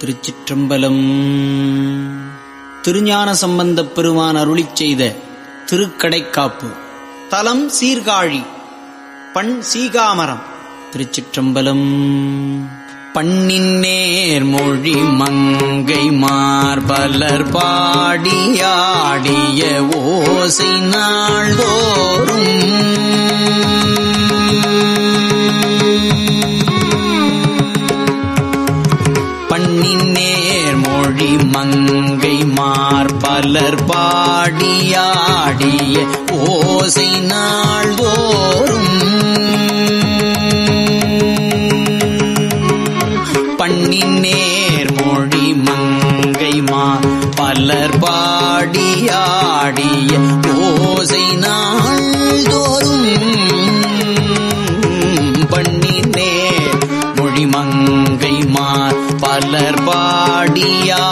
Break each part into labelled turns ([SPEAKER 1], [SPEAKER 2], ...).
[SPEAKER 1] திருச்சிற்றம்பலம். திருஞான சம்பந்தப் பெருமான் அருளி செய்த திருக்கடைக்காப்பு. தலம் சீர்காழி பண் சீகாமரம் திருச்சிற்றம்பலம். பண்ணின் நேர் மொழி மங்கை மார்பலர் பாடியாடிய ஓசை நாள்தோறும். புலர் பாடியாடிய ஓசை நாள்தோறும் பண்ணின் நேர் மொழி மங்கை பலர் பாடியாடிய ஓசை நாள்தோறும் பண்ணின் நேர் மொழி மங்கைமா பலர் பாடியா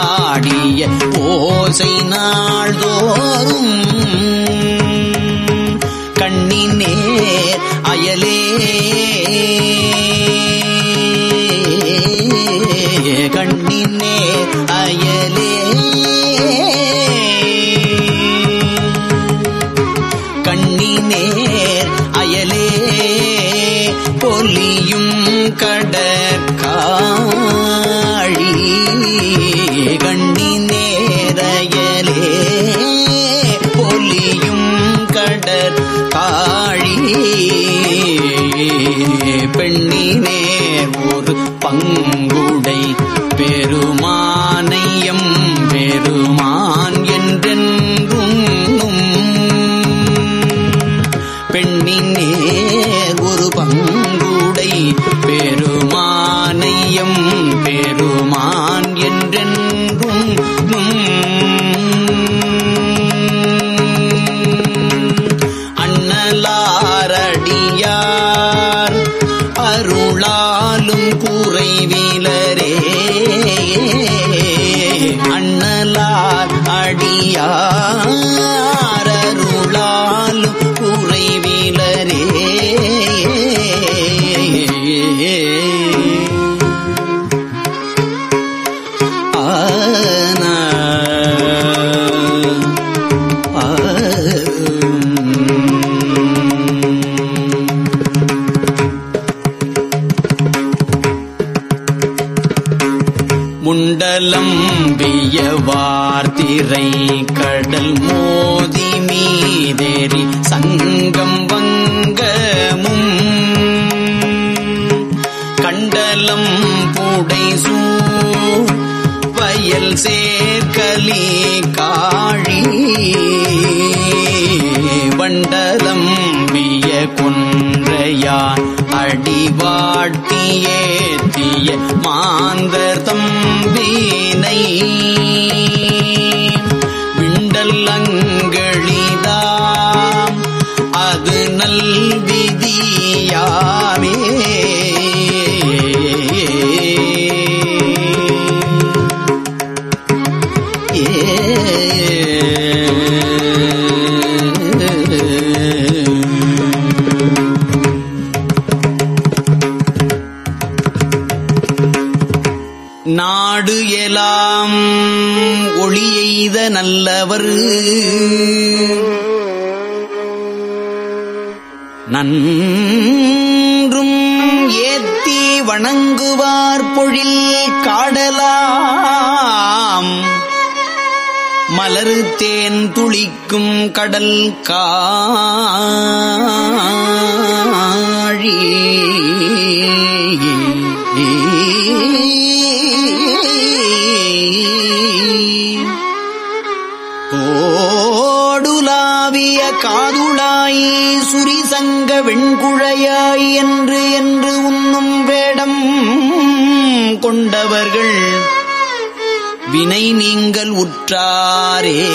[SPEAKER 1] வார்த்திரை கடல் மோதி மீதேறி சங்கம் வங்கமும். கண்டலம் பூடை சூழ் வயல் சேர்க்கலி காழி. வண்டலம் விய குன்றையா அடிவாட்டியேத்திய மாந்தர் தம்பினை. விதியாமே. நாடு எலாம் ஒளி நல்லவர். நன்றும் ஏத்தி வணங்குவார் பொழில் காடலாம். மலரு தேன் துளிக்கும் கடல் காழி. கோடுலாவிய காதுளாய் சங்க வெண்குழையாய் என்று என்று உண்ணும் வேடம் கொண்டவர்கள். வினை நீங்கள் உற்றாரே.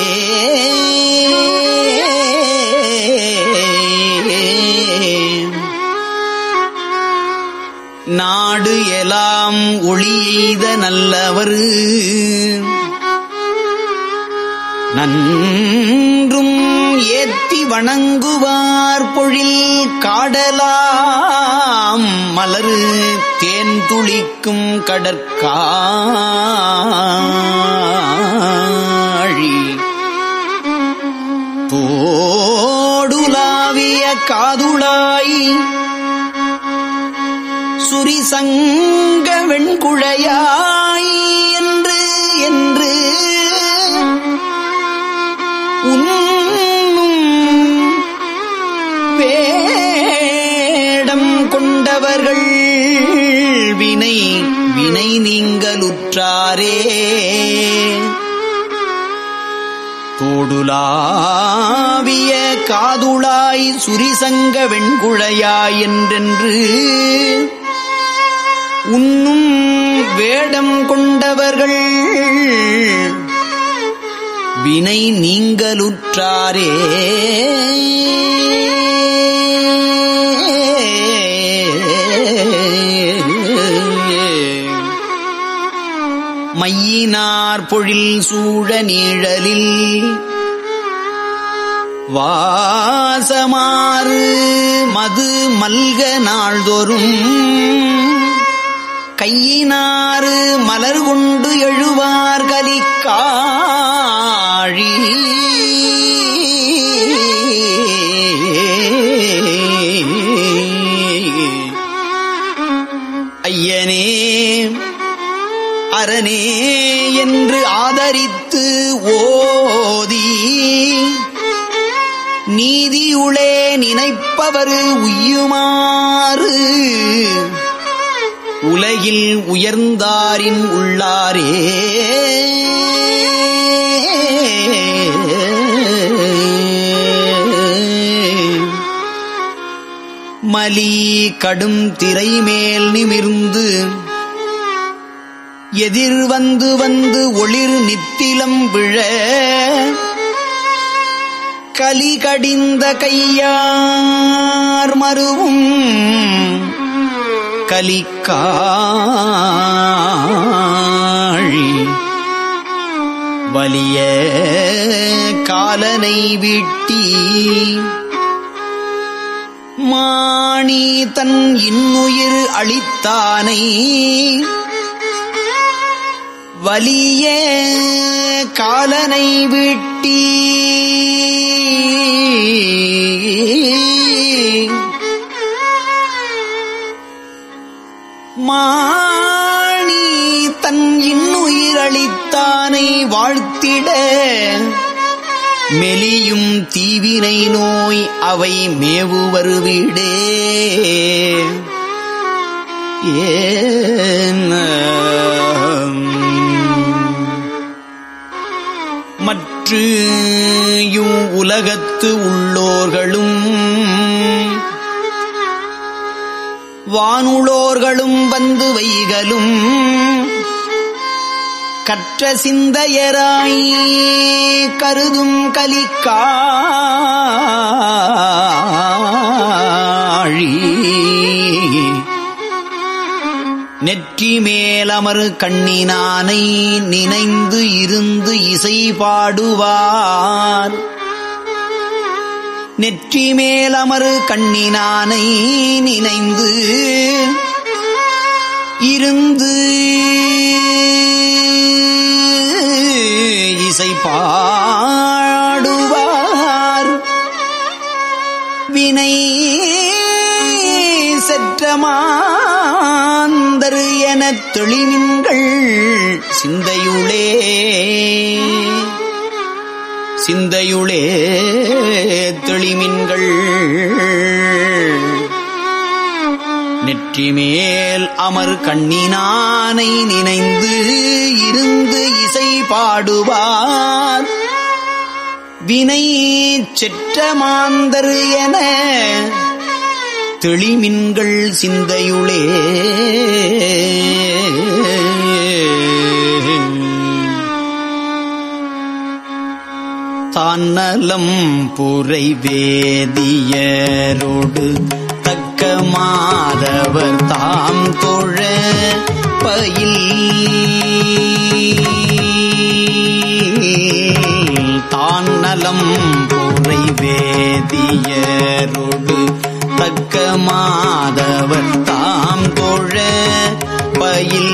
[SPEAKER 1] நாடு எலாம் ஒளியெய்த நல்லவர். நன்றும் ஏத்தி வணங்குவார் பொழில் காடலாம். மலரு தேன் துளிக்கும் கடற்காழி. தோடுலாவிய காதுளாய். சுரிசங்க வெண்குழையாய் என்று என்று தோடுலாவிய காதுளாய் சுரிசங்க வெண்குழையாய் என்றென்று. உன்னும் வேடம் கொண்டவர்கள் வினை நீங்களுற்றாரே மையினார் பொழில் சூழ நீழலில் வாசமாறு மது மல்க நாள்தோறும் கையினாறு மலர் கொண்டு எழுவார் கலிக்காழி. ஐயனே அரணே என்று ஆதரித்து ஓதி நீதியுளே நினைப்பவர் உய்யுமாறு. உலகில் உயர்ந்தாரின் உள்ளாரே. மலி கடும் திரை மேல் நிமிர்ந்து. எதிர் வந்து வந்து ஒளிர் நித்திலம் விழ. கலி கடிந்த கையார் மருவும் கலிக்காழி வலிய காலனை விட்டி மாணி தன் இன்னுயிர் அளித்தானை. வலிய காலனை விட்டி. மாணி தன் இன்னுயிரளித்தானை வாழ்த்திட. மெலியும் தீவினை நோய் அவை மேவுவர் வீடே. ஏன மற்று உலகத்து உள்ளோர்களும் வானுளோர்களும் வந்து வைகளும் கற்ற சிந்தையராய் கருதும் கலிக்காழி நெற்றி மேலமர் கண்ணினானை நினைந்து இருந்து இசை பாடுவார். நெற்றி மேலமரு கண்ணினானை நினைந்து இருந்து இசை பாடுவார். வினை செற்றமா எனத் தெளிமின்கள் சிந்தையுளே. சிந்தையுளே தெளிமின்கள் நெற்றிமேல் அமர் கண்ணினானை நினைந்து இருந்து இசை பாடுவார். வினை செற்ற மாந்தர் என தெளிமின்கள் சிந்தையுளே. தானலம் புரை வேதியரோடு தக்க மாதவர் தாம் தொழ பயில். தான்னலம் புரை வேதியரோடு தக்க மாதவர் தாம் தொழ பயில்.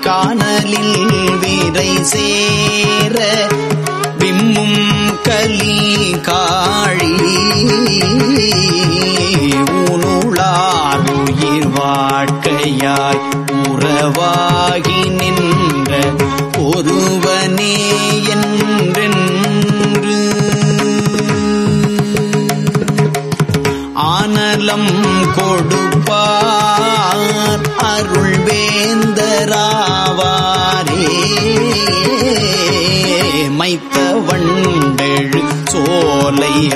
[SPEAKER 1] காணலில் விரை சேர விம்மும் கலி காழி ஊனுளார் உயிர் வாழ்க்கையாய் உறவாகி நின்ற ஒருவனே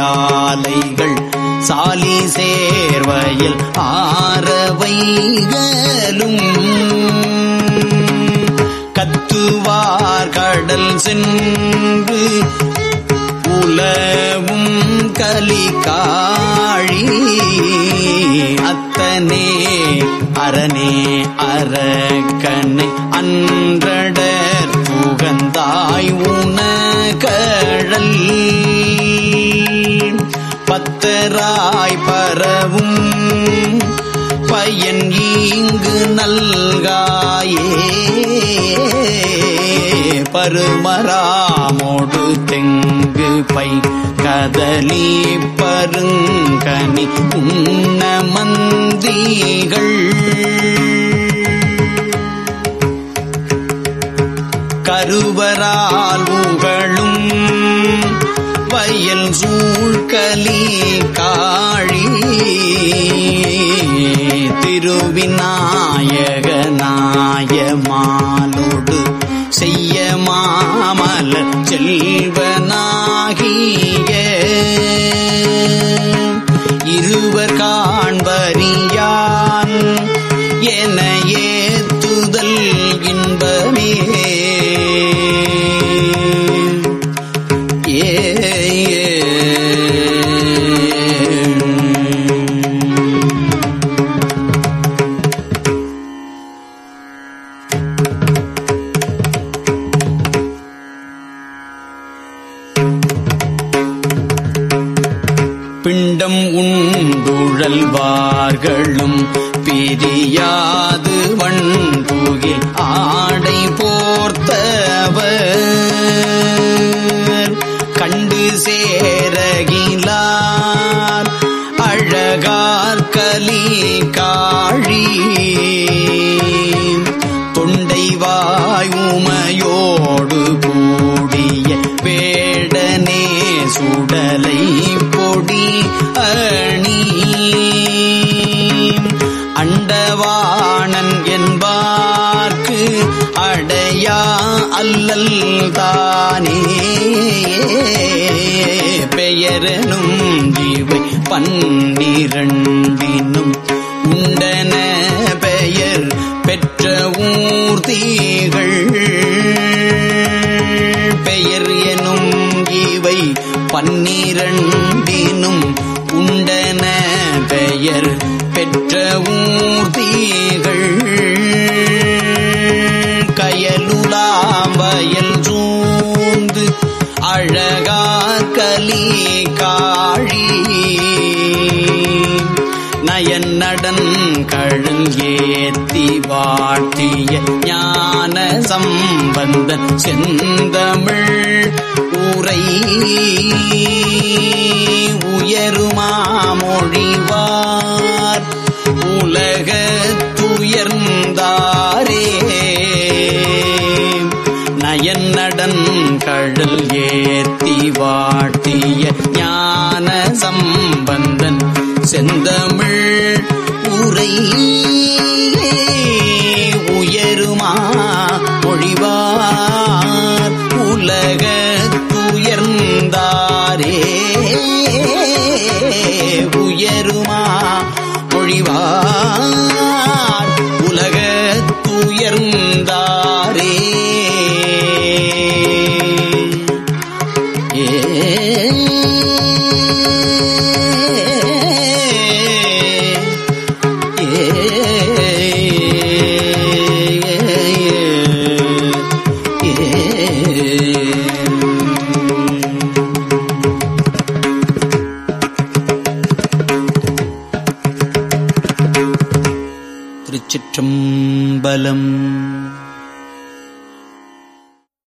[SPEAKER 1] ஆலைகள் சாலி சேர்வையில் ஆரவைகளும். கத்துவார் கடல் சென்று உலவும் கலிகாழி. அத்தனே அரணே அரக்கனை அன்றட உகந்தாய் புகந்தாய் உனகழல். பத்தராய் பரவும் பயன் ஈங்கு நல்காயே. பருமராமோடு தெங்கு பை கதலி பருங்கனி உன்ன மந்திகள். கருவரால் உங்களும் வயல் சூழ்கலி காழி. திருவிநாயக நாயமாலோடு செய்ய மாமல செல்வனாகிய காதலி காழி. தொண்டை வாயுமையோடு கூடிய வேடனே சுடலை பொடி அணி. அண்டவான் அல்லல் தானே பெயரனும் ஜீவை பன்னிரண்டினும் உண்டன பெயர் பெற்ற ஊர்த்திகள் பெயர் எனும் இவை பன்னிரண்டினும் உண்டன பெயர் பெற்ற ஊர் காழி. நயன் நடன் கழுங்கேத்தி வாட்டிய ஞான சம்பந்த செந்தமிழ் உரை உயருமாமொழிவார் உலக துயர்ந்தாரே. நயன் நடன் கழல் ஏத்தி வாட்டிய ஞான சம்பந்தன் செந்தமிழ் உரை உயருமா மொழிவார் உலக துயர்ந்தாரே உயருமா மொழிவார்